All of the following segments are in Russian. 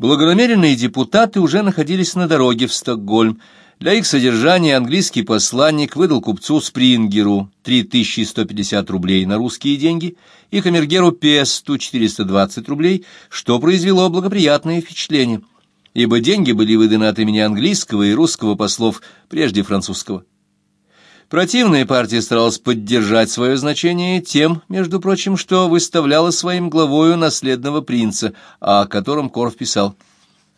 Благонамеренные депутаты уже находились на дороге в Стокгольм. Для их содержания английский посланник выдал купцу Спрингеру 3150 рублей на русские деньги и камергеру Песту 420 рублей, что произвело благоприятное впечатление, ибо деньги были выданы от имени английского и русского послов, прежде французского. Противная партия старалась поддержать свое значение тем, между прочим, что выставляла своим главою наследного принца, о котором Корф писал.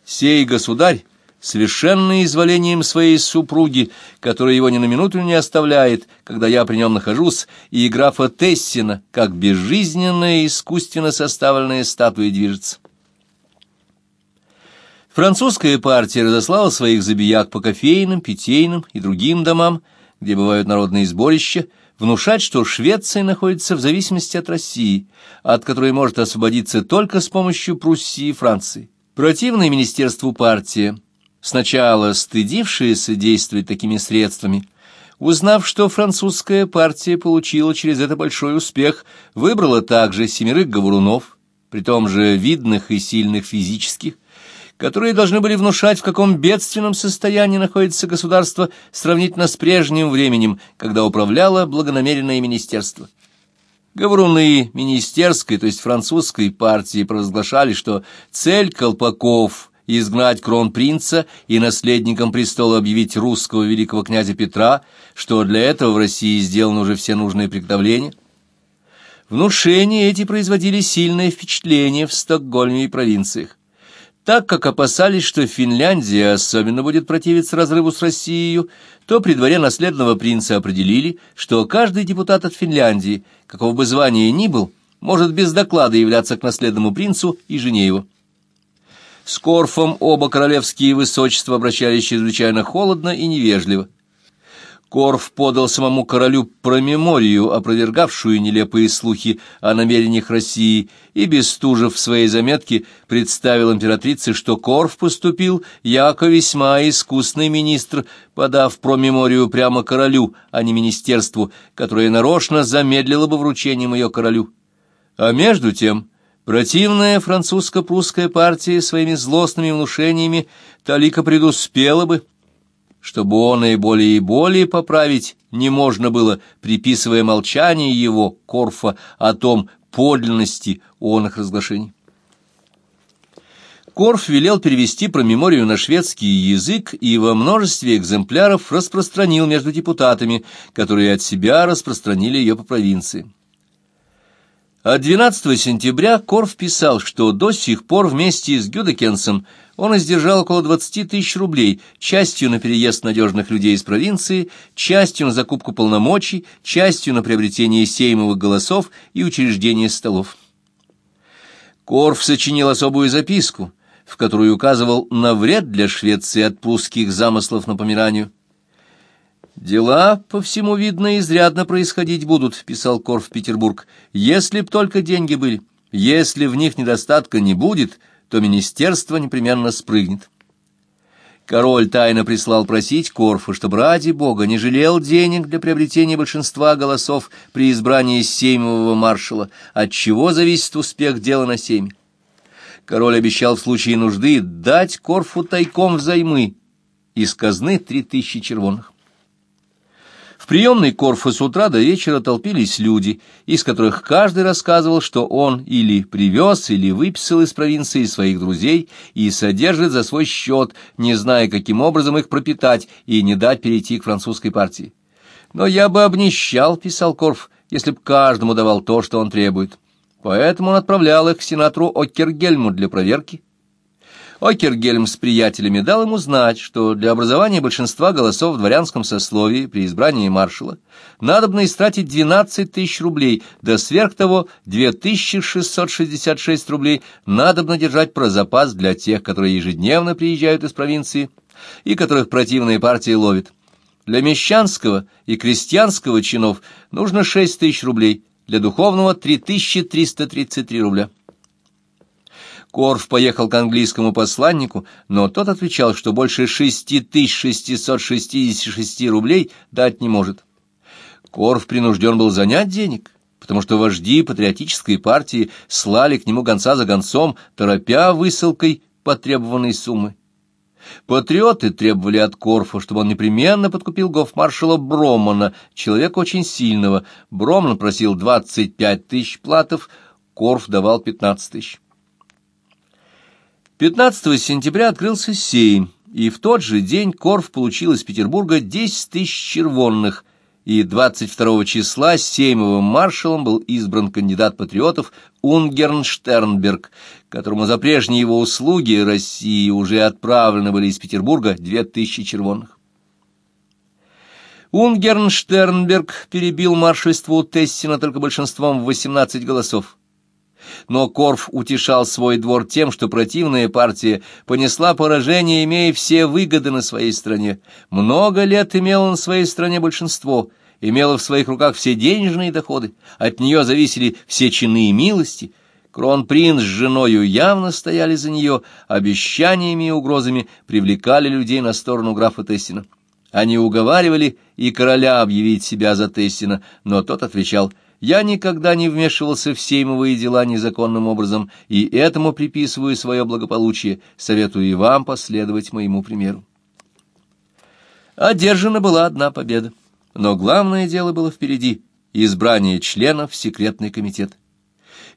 «Сей государь, совершенно изволением своей супруги, которая его ни на минуту не оставляет, когда я при нем нахожусь, и графа Тессина, как безжизненная искусственно составленная статуя движется». Французская партия разослала своих забияк по кофейным, питейным и другим домам, где бывают народные сборища, внушать, что Швеция находится в зависимости от России, от которой может освободиться только с помощью Пруссии и Франции. Противное министерству партия, сначала стыдившаяся действовать такими средствами, узнав, что французская партия получила через это большой успех, выбрала также семерых говорунов, при том же видных и сильных физических, которые должны были внушать, в каком бедственном состоянии находится государство сравнительно с прежним временем, когда управляло благонамеренное министерство. Говоруны министерской, то есть французской партии провозглашали, что цель колпаков — изгнать кронпринца и наследником престола объявить русского великого князя Петра, что для этого в России сделаны уже все нужные приготовления. Внушения эти производили сильное впечатление в Стокгольме и провинциях. Так как опасались, что Финляндия особенно будет противиться разрыву с Россией, то при дворе наследного принца определили, что каждый депутат от Финляндии, какого бы звания ни был, может без доклада являться к наследному принцу и жене его. С Корфом оба королевские высочества обращались чрезвычайно холодно и невежливо. Корф подал самому королю промеморию, опровергавшую нелепые слухи о намерениях России, и Бестужев в своей заметке представил императрице, что Корф поступил яко весьма искусный министр, подав промеморию прямо королю, а не министерству, которое нарочно замедлило бы вручением ее королю. А между тем... Противная французско-прусская партия своими злостными внушениями талика преуспела бы, чтобы он и более и более поправить не можно было, приписывая молчание его, Корфа, о том подлинности он их разглашений. Корф велел перевести промеморию на шведский язык и во множестве экземпляров распространил между депутатами, которые от себя распространили ее по провинции. От 12 сентября Корф писал, что до сих пор вместе с Гюдекенсом он издержал около 20 тысяч рублей, частью на переезд надежных людей из провинции, частью на закупку полномочий, частью на приобретение сеймовых голосов и учреждение столов. Корф сочинил особую записку, в которой указывал на вред для Швеции от прусских замыслов на Померанию. «Дела, по всему видно, изрядно происходить будут», — писал Корф в Петербург, — «если б только деньги были. Если в них недостатка не будет, то министерство непременно спрыгнет. Король тайно прислал просить Корфа, чтобы ради бога не жалел денег для приобретения большинства голосов при избрании сеймового маршала, от чего зависит успех дела на сейме. Король обещал в случае нужды дать Корфу тайком взаймы из казны три тысячи червонных. В приемной Корфа с утра до вечера толпились люди, из которых каждый рассказывал, что он или привез, или выписал из провинции своих друзей и содержит за свой счет, не зная, каким образом их пропитать и не дать перейти к французской партии. «Но я бы обнищал», — писал Корф, — «если б каждому давал то, что он требует». Поэтому он отправлял их к сенатору Оккергельму для проверки, Окергельм с приятелями дал ему знать, что для образования большинства голосов в дворянском сословии при избрании маршала надобно истратить 12 тысяч рублей, да сверх того 2666 рублей надобно держать про запас для тех, которые ежедневно приезжают из провинции и которых противная партия ловит. Для мещанского и крестьянского чинов нужно 6 тысяч рублей, для духовного 3333 рубля. Корф поехал к английскому посланнику, но тот отвечал, что больше 6666 рублей дать не может. Корф принужден был занять денег, потому что вожди патриотической партии слали к нему гонца за гонцом, торопя высылкой потребованной суммы. Патриоты требовали от Корфа, чтобы он непременно подкупил гофмаршала Бромана, человека очень сильного. Броман просил 25 тысяч платов, Корф давал 15 тысяч. 15 сентября открылся сейм, и в тот же день Корф получил из Петербурга 10 тысяч червонных, и 22 числа сеймовым маршалом был избран кандидат патриотов Унгерн Штернберг, которому за прежние его услуги России уже отправлены были из Петербурга 2000 червонных. Унгерн Штернберг перебил маршальство у Тессина только большинством в 18 голосов но Корф утешал свой двор тем, что противная партия понесла поражение, имея все выгоды на своей стороне. Много лет имел он на своей стране большинство, имела в своих руках все денежные доходы, от нее зависели все чины и милости. Кронпринц с женою явно стояли за нее, обещаниями и угрозами привлекали людей на сторону графа Тессина. Они уговаривали и короля объявить себя за Тессина, но тот отвечал — я никогда не вмешивался в сеймовые дела незаконным образом, и этому приписываю свое благополучие, советую и вам последовать моему примеру. Одержана была одна победа, но главное дело было впереди — избрание членов в секретный комитет.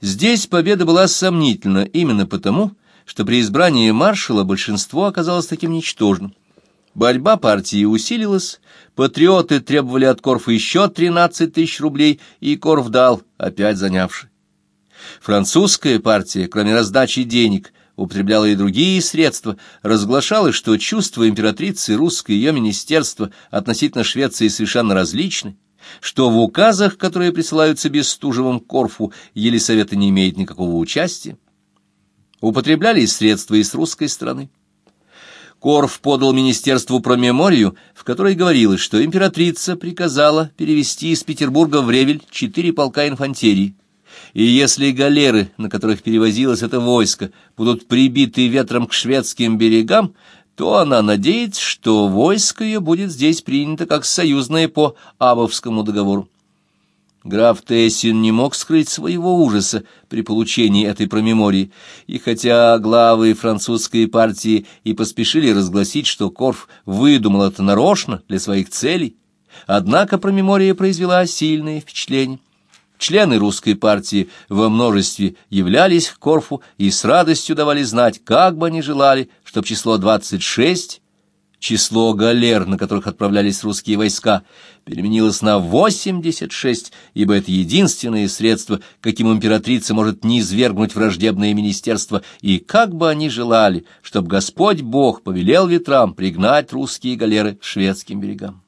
Здесь победа была сомнительна именно потому, что при избрании маршала большинство оказалось таким ничтожным. Борьба партии усилилась, патриоты требовали от Корфа еще 13 тысяч рублей, и Корф дал, опять занявший. Французская партия, кроме раздачи денег, употребляла и другие средства, разглашала, что чувства императрицы русской и ее министерства относительно Швеции совершенно различны, что в указах, которые присылаются Бестужевым Корфу, Елисавета не имеет никакого участия. Употребляли и средства и с русской стороны. Корф подал министерству промеморию, в которой говорилось, что императрица приказала перевести из Петербурга в Ревель четыре полка инфантерии. И если галеры, на которых перевозилось это войско, будут прибиты ветром к шведским берегам, то она надеется, что войско ее будет здесь принято как союзное по Абовскому договору. Граф Тессин не мог скрыть своего ужаса при получении этой промемории, и хотя главы французской партии и поспешили разгласить, что Корф выдумал это нарочно для своих целей, однако промемория произвела сильное впечатление. Члены русской партии во множестве являлись к Корфу и с радостью давали знать, как бы они желали, чтобы число 26 число галер, на которых отправлялись русские войска, переменилось на 86, ибо это единственное средство, каким императрица может низвергнуть враждебное министерство, и как бы они желали, чтобы Господь Бог повелел ветрам пригнать русские галеры к шведским берегам.